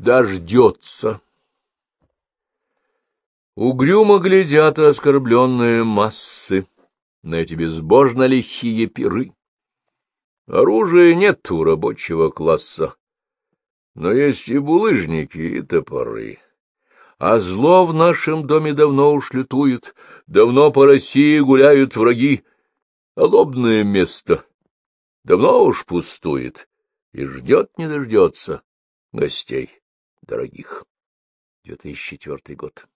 дождется. Угрюмо глядят оскорбленные массы на эти безбожно лихие пиры. Оружия нет у рабочего класса, но есть и булыжники, и топоры. А зло в нашем доме давно уж лютует, давно по России гуляют враги, а лобное место давно уж пустует и ждет не дождется гостей дорогих. 2004 год.